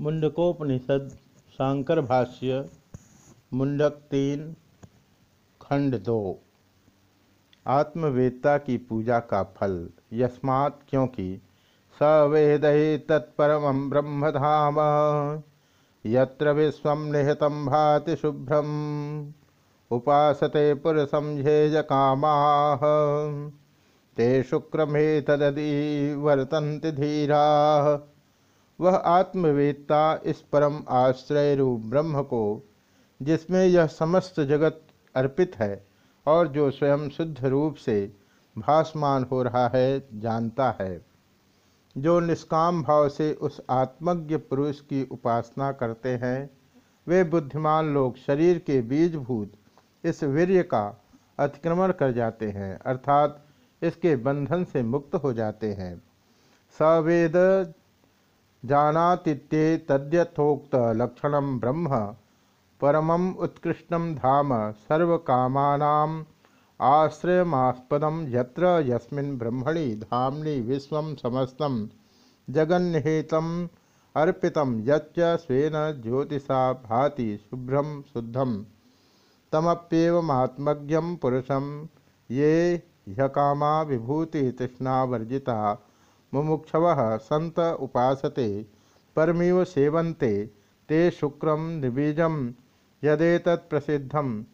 मुंडकोपनिषद शांकर भाष्य मुंडक तीन खंड दो। आत्मवेदता की पूजा का फल, यस्मात् क्योंकि स वेद तत्परम ब्रह्मधाम, यत्र विश्व निहत भाति शुभ्रम उपासते पुरुषम कामा, ते शुक्रमे तदि वर्तन्ति धीरा। वह आत्मवेदता इस परम आश्रय रूप ब्रह्म को, जिसमें यह समस्त जगत अर्पित है और जो स्वयं शुद्ध रूप से भासमान हो रहा है, जानता है। जो निष्काम भाव से उस आत्मज्ञ पुरुष की उपासना करते हैं, वे बुद्धिमान लोग शरीर के बीजभूत इस वीर्य का अतिक्रमण कर जाते हैं, अर्थात इसके बंधन से मुक्त हो जाते हैं। सवेद जानातीत्ये तद्यथोक्त लक्षण ब्रह्म, परमम उत्कृष्ट धाम सर्वकामानाम आश्रयमास्पदम यत्र यस्मिन् ब्रह्मणि धामनि विश्वं समस्तं जगन्निहितम् अर्पितं यच्च स्वेन ज्योतिषा भाति शुभ्रं शुद्धं तमप्येवमात्मज्ञं पुरुषं ये ह्यकामा विभूति तृष्णावर्जिता मुमुक्षव सत उपासते, परमीव सेवन्ते, ते शुक्र निबीज यदेत प्रसिद्ध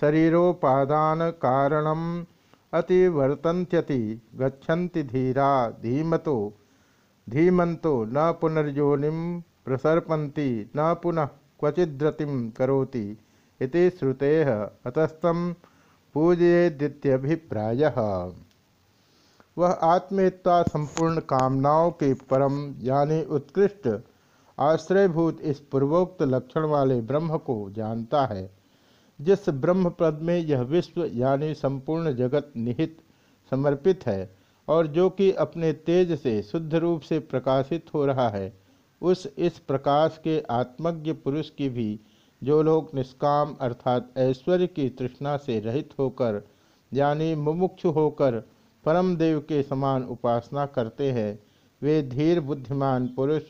शरीरोपादान कारण अतिवर्तन्त्यति, गच्छन्ति धीरा, धीमतो धीमंतो न पुनर्योनि प्रसर्पन्ति, न पुनः क्वचिद्रतिं करोति इति श्रुतेः अतस्तं पूजयेदित्यभिप्रायः वह आत्मेत्ता संपूर्ण कामनाओं के परम, यानी उत्कृष्ट आश्रयभूत इस पूर्वोक्त लक्षण वाले ब्रह्म को जानता है, जिस ब्रह्म पद में यह विश्व, यानी संपूर्ण जगत निहित, समर्पित है और जो कि अपने तेज से शुद्ध रूप से प्रकाशित हो रहा है, उस इस प्रकाश के आत्मज्ञ पुरुष की भी जो लोग निष्काम अर्थात ऐश्वर्य की तृष्णा से रहित होकर, यानी मुमुक्षु होकर परम देव के समान उपासना करते हैं। वे धीर बुद्धिमान पुरुष,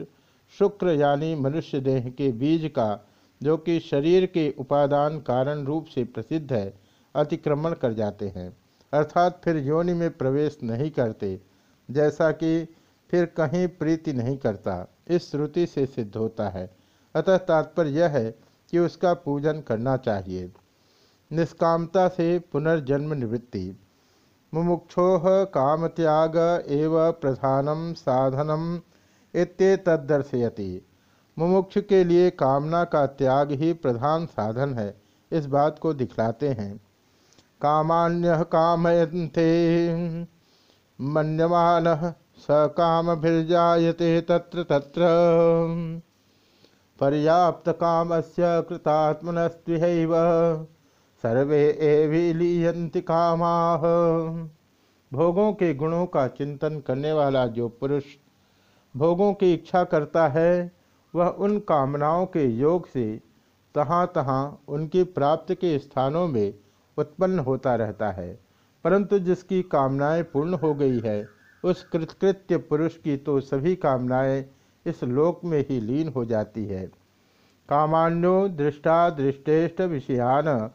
शुक्र यानी मनुष्य देह के बीज का, जो कि शरीर के उपादान कारण रूप से प्रसिद्ध है, अतिक्रमण कर जाते हैं। अर्थात फिर योनि में प्रवेश नहीं करते, जैसा कि फिर कहीं प्रीति नहीं करता, इस श्रुति से सिद्ध होता है। अतः तात्पर्य यह है कि उसका पूजन करना चाहिए। निष्कामता से पुनर्जन्म निवृत्ति। मुमुक्षो काम त्याग एव प्रधानम साधनम इत्येतदर्शयति मुमुक्ष के लिए कामना का त्याग ही प्रधान साधन है, इस बात को दिखलाते हैं। कामान्य कामयन्ते, मन्यमान स काम भिर्जाते तत्र तत्र। पर्याप्त काम से कृतात्मनस्व सर्वे एविलीयंति कामा। भोगों के गुणों का चिंतन करने वाला जो पुरुष भोगों की इच्छा करता है, वह उन कामनाओं के योग से तहाँ तहाँ उनकी प्राप्ति के स्थानों में उत्पन्न होता रहता है। परंतु जिसकी कामनाएँ पूर्ण हो गई है, उस कृतकृत्य पुरुष की तो सभी कामनाएँ इस लोक में ही लीन हो जाती है। कामान्यो दृष्टा दृष्टेष्ट विषयान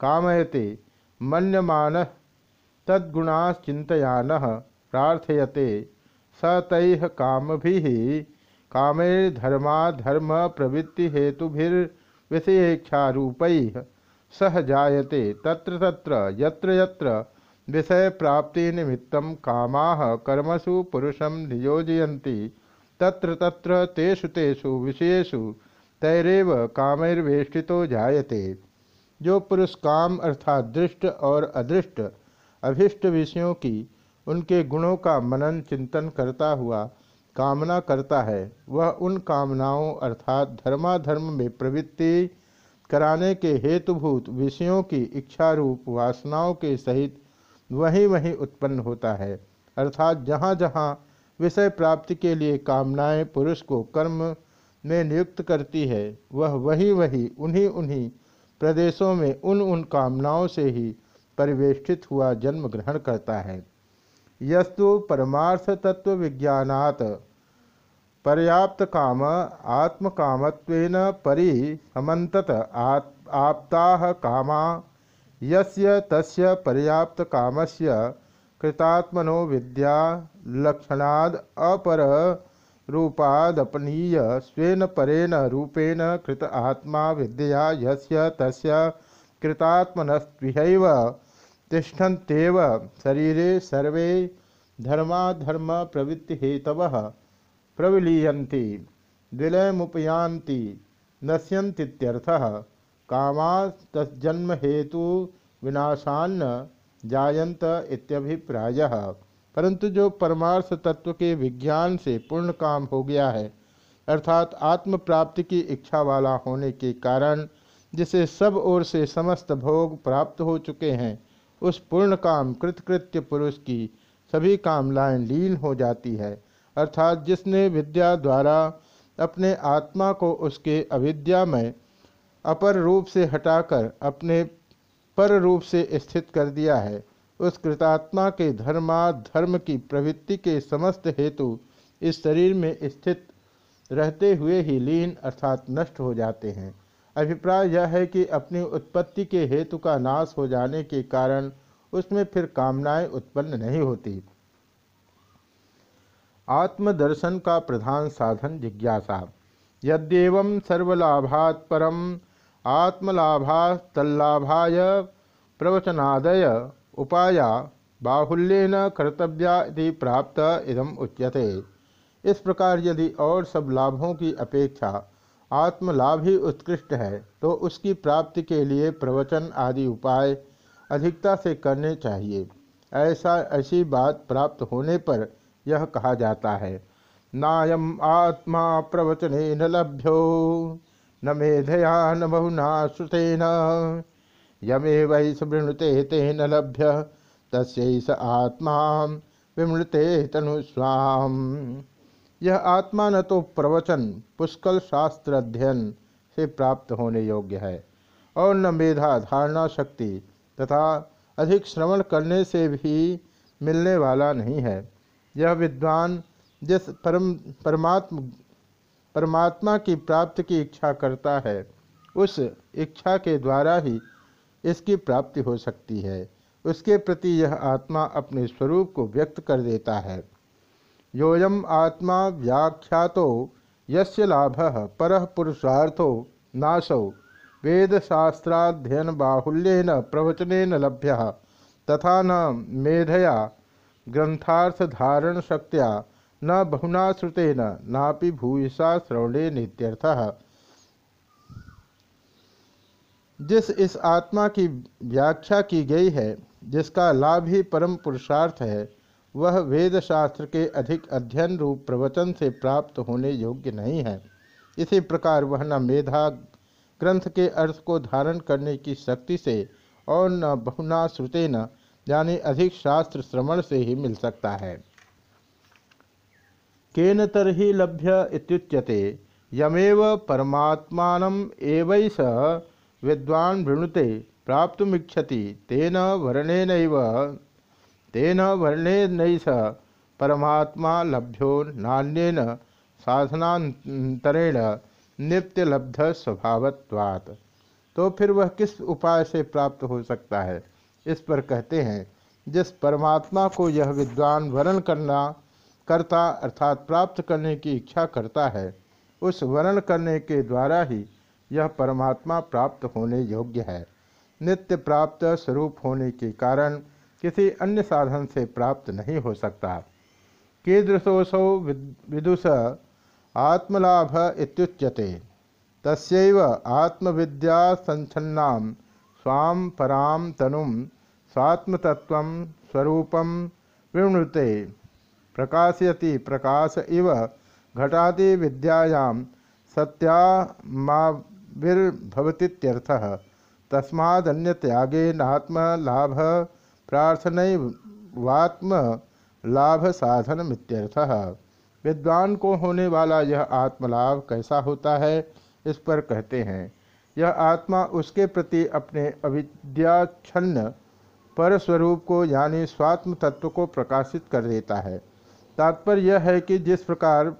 कामयते, मन्यमान तद्गुणाश्चिंतयान प्रार्थयते। स तैः काम कामैर्धर्माधर्म प्रवृत्ति हेतुभिर्विषयेक्षारूपैः सह जायते तत्र तत्र, यत्र यत्र विषय प्राप्ति निमित्तं कामाः कर्मसु पुरुषं नियोजयन्ति। तत्र तत्र, तेषु तेषु विषयेषु तैरेव कामैर्वेष्टितो जायते। जो पुरुष काम अर्थात दृष्ट और अदृष्ट, अभिष्ट विषयों की, उनके गुणों का मनन चिंतन करता हुआ कामना करता है, वह उन कामनाओं अर्थात धर्माधर्म में प्रवृत्ति कराने के हेतुभूत विषयों की इच्छा रूप वासनाओं के सहित वहीं वहीं उत्पन्न होता है। अर्थात जहाँ जहाँ विषय प्राप्ति के लिए कामनाएँ पुरुष को कर्म में नियुक्त करती है, वह वही वही उन्हीं उन्हीं प्रदेशों में उन उन कामनाओं से ही परिवेष्टित हुआ जन्म ग्रहण करता है। यस्तु परमार्थ तत्व विज्ञात पर्याप्त काम, आत्मकामत्वेन परि समन्तत आप्ता कामा। यस्य तस्य पर्याप्त कामस्य कृतात्मनो विद्या लक्षणाद अपर रूपादपनीय स्वेन परेण रूपेण कृत आत्मा विद्या यस्य तस्य कृतात्मनस्त्विहैव तिष्ठन्त्येव शरीरे सर्वे धर्माधर्म प्रवृत्ति हेतव प्रविलीयन्ति, विलयमुपयान्ति, नश्यन्तीत्यर्थः कामा तस्जन्म हेतु जायंत इत्यभिप्राय। परंतु जो परमार्थ तत्व के विज्ञान से पूर्ण काम हो गया है, अर्थात आत्म प्राप्ति की इच्छा वाला होने के कारण, जिसे सब ओर से समस्त भोग प्राप्त हो चुके हैं, उस पूर्ण काम कृतकृत्य पुरुष की सभी कामलाएँ लीन हो जाती है। अर्थात जिसने विद्या द्वारा अपने आत्मा को उसके अविद्या में अपर रूप से हटाकर अपने पर रूप से स्थित कर दिया है उस कृतात्मा के धर्मा, धर्म की प्रवृत्ति के समस्त हेतु इस शरीर में स्थित रहते हुए ही लीन अर्थात नष्ट हो जाते हैं। अभिप्राय यह है कि अपनी उत्पत्ति के हेतु का नाश हो जाने के कारण उसमें फिर कामनाएँ उत्पन्न नहीं होती। आत्मदर्शन का प्रधान साधन जिज्ञासा। यद्यव सर्वलाभात् परम आत्मलाभा तल्लाभाय प्रवचनादय उपाया बाहुल्यन कर्तव्या प्राप्त इदम उच्यते। इस प्रकार यदि और सब लाभों की अपेक्षा आत्मलाभ ही उत्कृष्ट है तो उसकी प्राप्ति के लिए प्रवचन आदि उपाय अधिकता से करने चाहिए। ऐसा, ऐसी बात प्राप्त होने पर यह कहा जाता है, नायम आत्मा प्रवचने न लभ्यो, न मेधया न बहुना श्रुतेन यमे वै सुवृणुते तेन लभ्य तस्स आत्मा विमृते तनुस्वाम यह आत्मा न तो प्रवचन, पुष्कल शास्त्र अध्ययन से प्राप्त होने योग्य है, और न मेधा, धारणा शक्ति तथा अधिक श्रवण करने से भी मिलने वाला नहीं है। यह विद्वान जिस परम, परमात्म, परमात्मा की प्राप्ति की इच्छा करता है, उस इच्छा के द्वारा ही इसकी प्राप्ति हो सकती है। उसके प्रति यह आत्मा अपने स्वरूप को व्यक्त कर देता है। योयम आत्मा व्याख्यातो, यस्य लाभ पर पुरुषार्थो नाशौ, वेदशास्त्राध्ययन बाहुल्यन प्रवचन लभ्य, तथा न मेधया ग्रंथार्थ धारण शक्तिया न बहुना श्रुतेन नापि भूयसा श्रवणे नित्यर्थः। जिस इस आत्मा की व्याख्या की गई है, जिसका लाभ ही परम पुरुषार्थ है, वह वेद शास्त्र के अधिक अध्ययन रूप प्रवचन से प्राप्त होने योग्य नहीं है। इसी प्रकार वह न मेधा ग्रंथ के अर्थ को धारण करने की शक्ति से और न बहुना श्रुते न, यानी अधिक शास्त्र श्रवण से ही मिल सकता है। केन तरही लभ्य इत्युच्यते, यमेव परमात्मान एवैस विद्वान वृणुते प्राप्तुमिच्छति, तेन वर्णेन तेन वर्णेन स परमात्मा लभ्यो नान्यन साधनांतरेण नित्यलब्ध स्वभावत्वात् तो फिर वह किस उपाय से प्राप्त हो सकता है? इस पर कहते हैं, जिस परमात्मा को यह विद्वान वर्ण करना, करता अर्थात प्राप्त करने की इच्छा करता है, उस वर्ण करने के द्वारा ही यह परमात्मा प्राप्त होने योग्य है। नित्य प्राप्त स्वरूप होने के कारण किसी अन्य साधन से प्राप्त नहीं हो सकता। कीदृशोसौ विदुष आत्मलाभ इत्युच्यते। तस्व आत्मविद्या संचन्ना स्वाम पराम तनुम स्वात्मतत्व स्वरूपम विवृते प्रकाशयति प्रकाश इव घटादि विद्यायां सत्या विर्भवतीत्यर्थः। तस्मादन्य त्यागेनात्मलाभ प्रार्थनवात्म लाभ साधन मित्यर्थः विद्वान को होने वाला यह आत्मलाभ कैसा होता है, इस पर कहते हैं। यह आत्मा उसके प्रति अपने अविद्याच्छन्न पर स्वरूप को यानी स्वात्म तत्व को प्रकाशित कर देता है। तात्पर्य यह है कि जिस प्रकार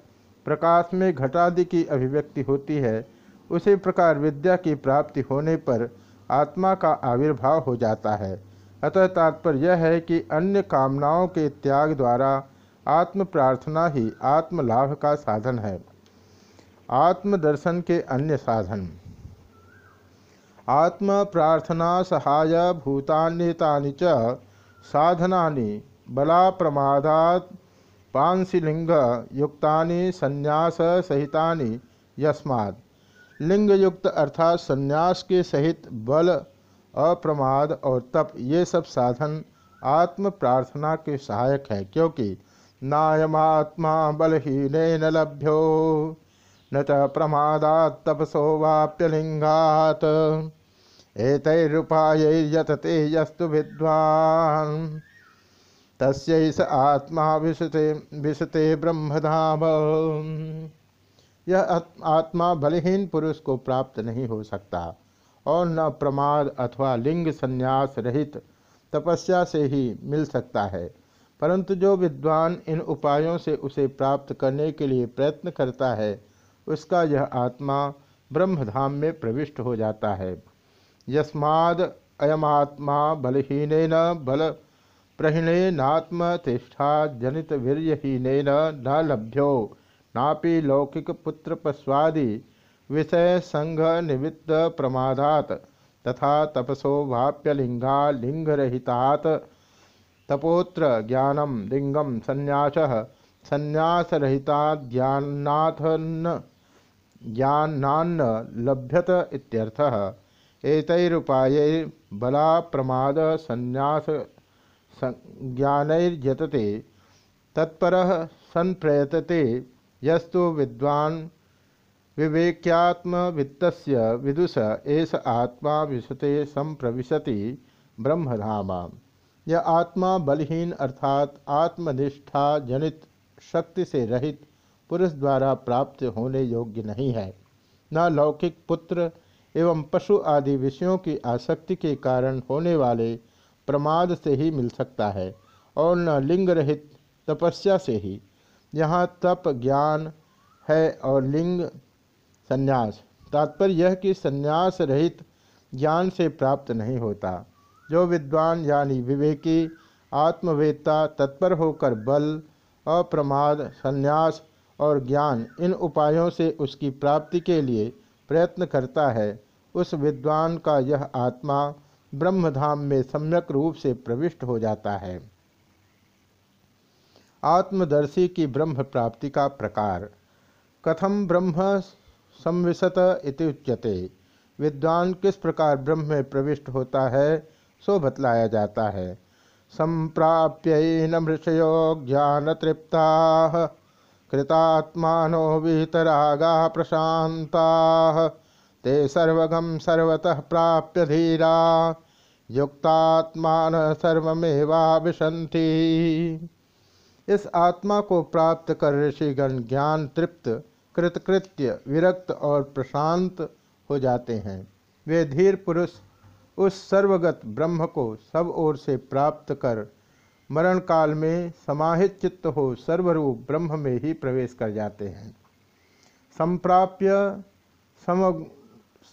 प्रकाश में घटादि की अभिव्यक्ति होती है उसी प्रकार विद्या की प्राप्ति होने पर आत्मा का आविर्भाव हो जाता है। अतः तात्पर्य यह है कि अन्य कामनाओं के त्याग द्वारा आत्म प्रार्थना ही आत्म लाभ का साधन है। आत्मदर्शन के अन्य साधन। आत्म प्रार्थना सहाय भूतान्यतानि च साधनानि बला प्रमादात पांसिलिंग युक्तानि संन्यास सहिता यस्मात्। लिंग युक्त अर्थात संन्यास के सहित बल, अप्रमाद और तप, ये सब साधन आत्म प्रार्थना के सहायक है, क्योंकि नायमात्मा बलहीन न लभ्यो, न च प्रमादात तपसो वाप्यलिंगात। एतैरुपायैर्यतते यस्तु विद्वान्। तस्यैष आत्मा विशते विशते ब्रह्मधाम। यह आत्मा बलहीन पुरुष को प्राप्त नहीं हो सकता, और न प्रमाद अथवा लिंग संन्यास रहित तपस्या से ही मिल सकता है। परंतु जो विद्वान इन उपायों से उसे प्राप्त करने के लिए प्रयत्न करता है, उसका यह आत्मा ब्रह्मधाम में प्रविष्ट हो जाता है। यस्माद अयमात्मा बलहीन बल प्रहीणेनात्म तिष्ठा जनित वीर्यहीन न लभ्यो। नापि लौकिक पुत्र पश्वादि विषय संघ निमित्त प्रमादात तथा तपसो वाप्यलिंगा लिंगरहितात तपोत्र ज्ञानम लिंगम संन्यास संन्यासरहिता ज्ञानाथन ज्ञानान्न लभ्यत इत्यर्थः। एतैरुपायै बला प्रमाद संन्यास ज्ञानैर्यतते तत्परः संप्रयतते यस्तु विद्वान विवेक्यात्म वित्त विदुष एस आत्मा विशते संप्रविशति ब्रह्मधाम। यह आत्मा बलहीन अर्थात आत्मनिष्ठा जनित शक्ति से रहित पुरुष द्वारा प्राप्त होने योग्य नहीं है। न लौकिक पुत्र एवं पशु आदि विषयों की आसक्ति के कारण होने वाले प्रमाद से ही मिल सकता है और न लिंग रहित तपस्या से ही। यहाँ तप ज्ञान है और लिंग संन्यास। तात्पर्य यह कि संन्यास रहित ज्ञान से प्राप्त नहीं होता। जो विद्वान यानी विवेकी, आत्मवेत्ता, तत्पर होकर बल, अप्रमाद, संन्यास और ज्ञान इन उपायों से उसकी प्राप्ति के लिए प्रयत्न करता है, उस विद्वान का यह आत्मा ब्रह्मधाम में सम्यक रूप से प्रविष्ट हो जाता है। आत्मदर्शी की ब्रह्म प्राप्ति का प्रकार। कथम ब्रह्म संविशत इति उच्यते। विद्वान किस प्रकार ब्रह्म में प्रविष्ट होता है, सो बतलाया जाता है। संप्राप्य नृषयो ज्ञान तृप्ता कृतात्मानो वितरागा प्रशांता ते सर्वगम सर्वतः प्राप्य धीरा, युक्तात्मान सर्वमेवा विशंति इस आत्मा को प्राप्त कर ऋषिगण ज्ञान तृप्त, कृतकृत्य, विरक्त और प्रशांत हो जाते हैं। वे धीर पुरुष उस सर्वगत ब्रह्म को सब ओर से प्राप्त कर मरण काल में समाहित चित्त हो सर्वरूप ब्रह्म में ही प्रवेश कर जाते हैं। संप्राप्य सम,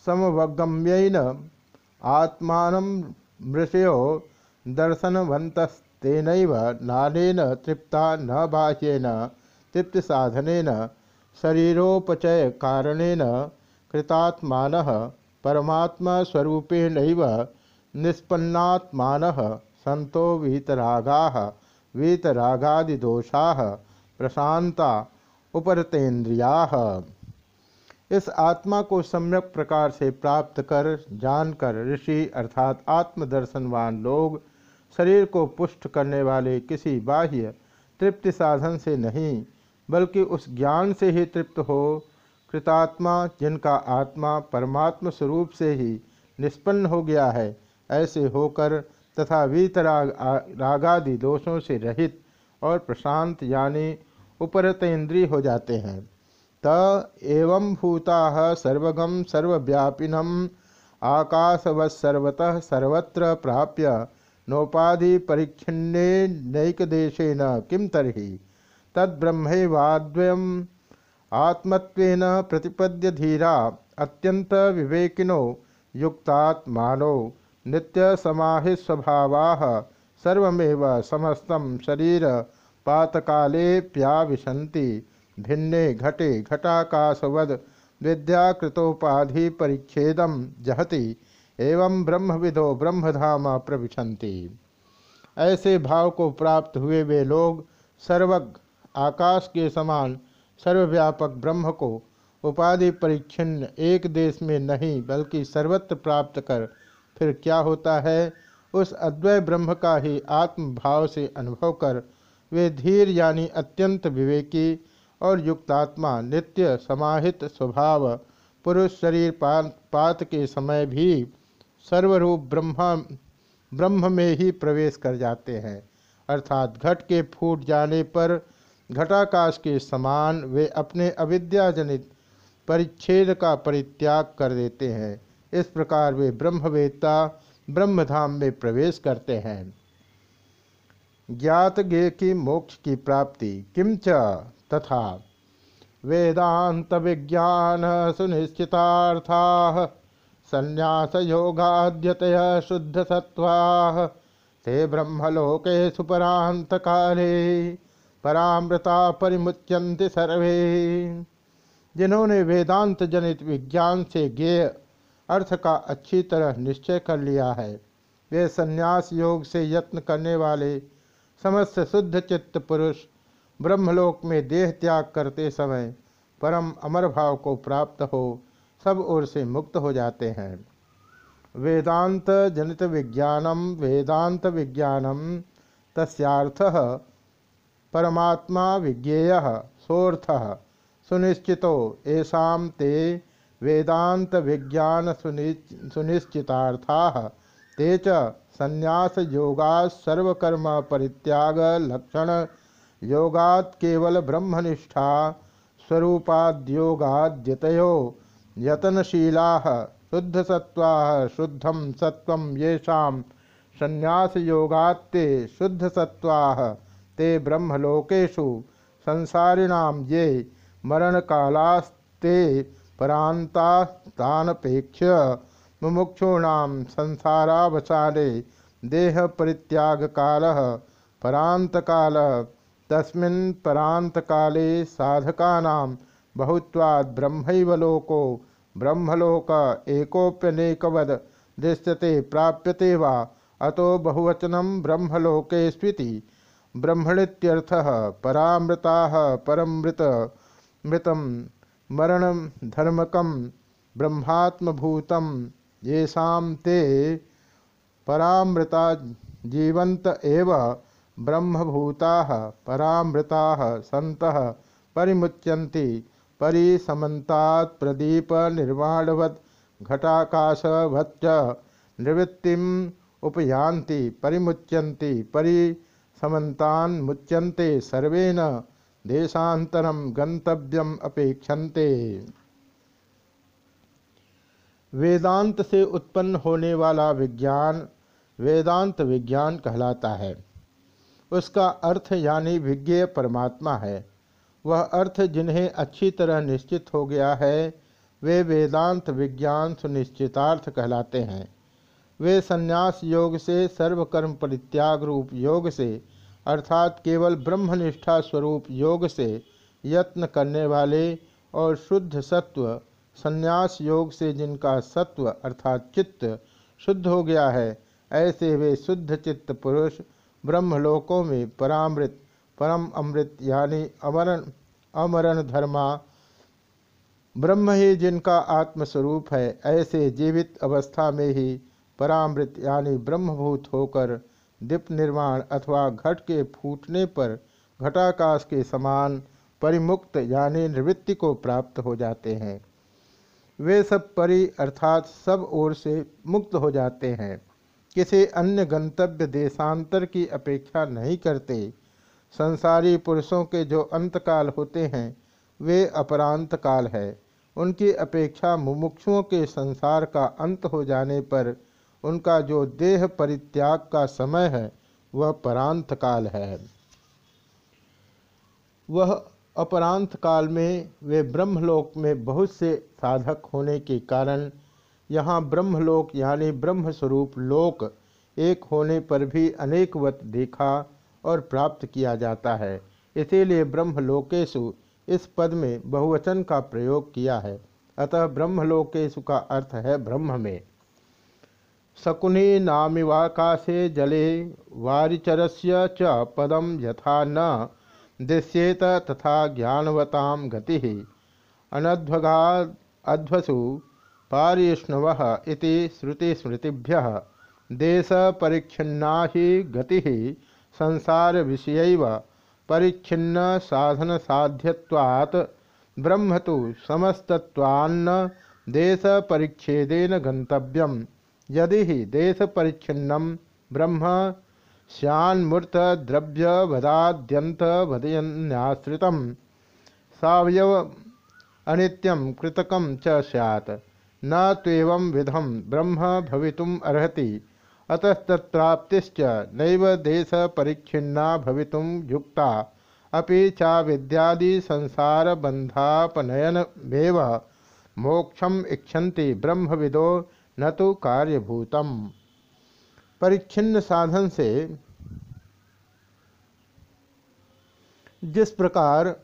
समवगम्यन आत्मान मृषयो दर्शनवंत तेन नानेन तृप्ता न बाह्यन तृप्त साधन शरीरोपचय कारणेन कृतात्मा परमात्मा स्वरूपेण निष्पन्नात्मा संतो वीतरागा, वीतरागादिदोषा प्रशांता उपरतेन्द्रिया। इस आत्मा को सम्यक प्रकार से प्राप्त कर, जानकर ऋषि अर्थात आत्मदर्शनवान लोग शरीर को पुष्ट करने वाले किसी बाह्य तृप्ति साधन से नहीं, बल्कि उस ज्ञान से ही तृप्त हो। कृतात्मा, जिनका आत्मा परमात्म स्वरूप से ही निष्पन्न हो गया है, ऐसे होकर तथा वीतराग रागादि दोषों से रहित और प्रशांत यानी उपरतेन्द्रीय हो जाते हैं। त एवं भूता सर्वगम सर्वव्यापिनम आकाशवत्सर्वतः सर्वत्र प्राप्य नोपाधि परिच्छिन्ने नैक देशेन किम तरी तद्ब्रह्मवाद्वयम आत्मत्वेन प्रतिपद्य धीरा अत्यंत विवेकिनो, युक्तात्मानो नित्य समाहित स्वभावा सर्वमेव समस्तम शरीर पातकालेप्याविशंति भिन्ने घटे घटाकाशवद विद्याकृतोपाधि परिच्छेदम जहति। एवं ब्रह्मविदो ब्रह्मधाम प्रविशंति ऐसे भाव को प्राप्त हुए वे लोग सर्वज्ञ आकाश के समान सर्वव्यापक ब्रह्म को उपाधि परिच्छिन्न एक देश में नहीं, बल्कि सर्वत्र प्राप्त कर फिर क्या होता है? उस अद्वय ब्रह्म का ही आत्म भाव से अनुभव कर वे धीर यानी अत्यंत विवेकी और युक्तात्मा, नित्य समाहित स्वभाव, पुरुष शरीर पात के समय भी सर्वरूप ब्रह्मा ब्रह्म में ही प्रवेश कर जाते हैं। अर्थात घट के फूट जाने पर घटाकाश के समान वे अपने अविद्याजनित परिच्छेद का परित्याग कर देते हैं। इस प्रकार वे ब्रह्मवेत्ता, ब्रह्मधाम में प्रवेश करते हैं। ज्ञात गे की मोक्ष की प्राप्ति किंच तथा वेदांत विज्ञान सुनिश्चितार्था संन्यास योगाद्यत शुद्ध सत्वा ते ब्रह्मलोके सुपरांत काले परामृता परिमुच्यंति सर्वे। जिन्होंने वेदांत जनित विज्ञान से ज्ञेय अर्थ का अच्छी तरह निश्चय कर लिया है, वे संन्यास योग से यत्न करने वाले समस्त शुद्ध चित्त पुरुष ब्रह्मलोक में देह त्याग करते समय परम अमर भाव को प्राप्त हो सब ओर से मुक्त हो जाते हैं। वेदांत जनित विज्ञानम, वेदांत विज्ञानम तस्थ परमात्मा विज्ञेय सोर्थ सुनिश्चितो ऐसा ते वेदांत विज्ञान सुनिश्चितार्था, ते च संन्यास योगा सर्वकर्म परित्याग लक्षण, योगात् केवल ब्रह्मनिष्ठा, स्वरूपाद्योगाद्यतयो यतनशीला शुद्धसत्वा शुद्धम सत्व येषा संन्यास योगात्ते शुद्धसत्वा ते ब्रह्मलोकेशु संसारिणाम ये मरण कालास्ते परांतापेक्ष मुमुक्षूण संसारावसाने देह परित्याग काल परांत काल तस्मिन् परांत काले साधकानां बहुत्वात् ब्रह्मलोको ब्रह्मलोक एकोप्यनेकवद दृश्यते प्राप्यते वा, अतो बहुवचनम ब्रह्मलोके स्वीति परामृता परमृत मृतम मरण धर्मकम ब्रह्मात्मभूतम येषा ते परामृता जीवंत एव ब्रह्मभूता, परामृता सत परिमुच्यन्ति। परिसमन्तात् प्रदीप निर्वाणवत् घटाकाशवच्च निवृत्तिम उपयान्ति, परिमुच्यन्ति, परिसमन्तान् मुच्यन्ते, सर्वेन देशांतरम गंतव्यम अपेक्षन्ते। वेदांत से उत्पन्न होने वाला विज्ञान वेदांत विज्ञान कहलाता है। उसका अर्थ यानी विज्ञेय परमात्मा है। वह अर्थ जिन्हें अच्छी तरह निश्चित हो गया है, वे वेदांत विज्ञान सुनिश्चितार्थ कहलाते हैं। वे संन्यास योग से, सर्वकर्म परित्याग रूप योग से, अर्थात केवल ब्रह्मनिष्ठा स्वरूप योग से यत्न करने वाले और शुद्ध सत्व, संन्यास योग से जिनका सत्व अर्थात चित्त शुद्ध हो गया है, ऐसे वे शुद्ध चित्त पुरुष ब्रह्मलोकों में परामृत परम अमृत यानी अमरण अमरण धर्मा। ब्रह्म ही जिनका आत्मस्वरूप है, ऐसे जीवित अवस्था में ही परामृत यानी ब्रह्मभूत होकर दीप निर्माण अथवा घट के फूटने पर घटाकाश के समान परिमुक्त यानी निवृत्ति को प्राप्त हो जाते हैं। वे सब परि अर्थात सब ओर से मुक्त हो जाते हैं। किसी अन्य गंतव्य देशांतर की अपेक्षा नहीं करते। संसारी पुरुषों के जो अंतकाल होते हैं, वे अपरांत काल है। उनकी अपेक्षा मुमुक्षुओं के संसार का अंत हो जाने पर उनका जो देह परित्याग का समय है, वह परांत काल है। वह अपरांत काल में वे ब्रह्मलोक में बहुत से साधक होने के कारण, यहाँ ब्रह्मलोक यानी ब्रह्म स्वरूप लोक एक होने पर भी अनेकवत देखा और प्राप्त किया जाता है। इसीलिए ब्रह्मलोकेशु इस पद में बहुवचन का प्रयोग किया है। अतः ब्रह्मलोकेशु का अर्थ है ब्रह्म में। शकुनी नामिवाकाशे जले वारिचरस्य च पदम यथा न दृश्येत तथा ज्ञानवताम गति। अनध्वगा अध्वसु पारिष्णव श्रुतिस्मृतिभ्य। देश परिच्छिन्ना ही गति। संसार विषय परिच्छिन्न साधन साध्यवात् ब्रह्म तो समस्तत्वान्न देश परिच्छेदेन गंतव्यम यदि ही देश परिच्छिन्नम ब्रह्म श्यान्मूर्त द्रव्य वदाद्यंत वदयन्याश्रित सवयव अनित्यम कृतकम च सैत् न विधम ब्रह्म भवितुम अर्हति। अतस्तत्प्राप्तिश्च नैव देश परिच्छिन्ना भवितुम युक्ता। अपि चा विद्यादि संसार बंधापनयनमेव मोक्षम इच्छन्ति ब्रह्मविदो न तो कार्यभूतम। परिच्छिन्न साधन से जिस प्रकार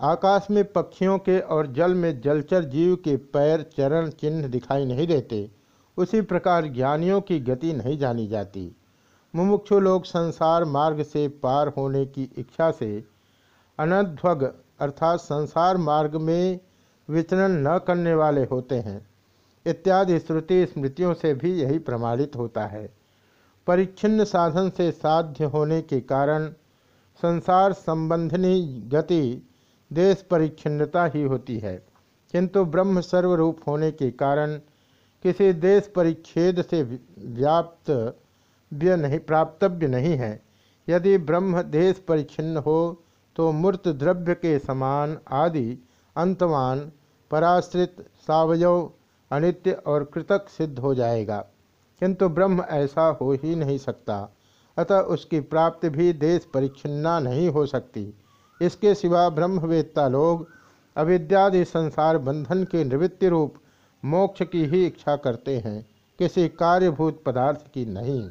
आकाश में पक्षियों के और जल में जलचर जीव के पैर चरण चिन्ह दिखाई नहीं देते उसी प्रकार ज्ञानियों की गति नहीं जानी जाती। मुमुक्षु लोग संसार मार्ग से पार होने की इच्छा से अनध्वग अर्थात संसार मार्ग में विचरण न करने वाले होते हैं। इत्यादि श्रुति स्मृतियों से भी यही प्रमाणित होता है। परिच्छिन्न साधन से साध्य होने के कारण संसार संबंधनी गति देश परिच्छिन्नता ही होती है। किंतु ब्रह्म सर्वरूप होने के कारण किसी देश परिच्छेद से व्याप्त व्य नहीं प्राप्तव्य नहीं है। यदि ब्रह्म देश परिच्छिन्न हो तो मूर्त द्रव्य के समान आदि अंतमान पराश्रित, सावयव, अनित्य और कृतक सिद्ध हो जाएगा। किंतु ब्रह्म ऐसा हो ही नहीं सकता। अतः उसकी प्राप्ति भी देश परिच्छिन्ना नहीं हो सकती। इसके सिवा ब्रह्मवेत्ता लोग अविद्यादि संसार बंधन के निवृत्ति रूप मोक्ष की ही इच्छा करते हैं किसी कार्यभूत पदार्थ की नहीं।